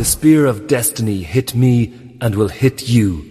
The spear of destiny hit me and will hit you.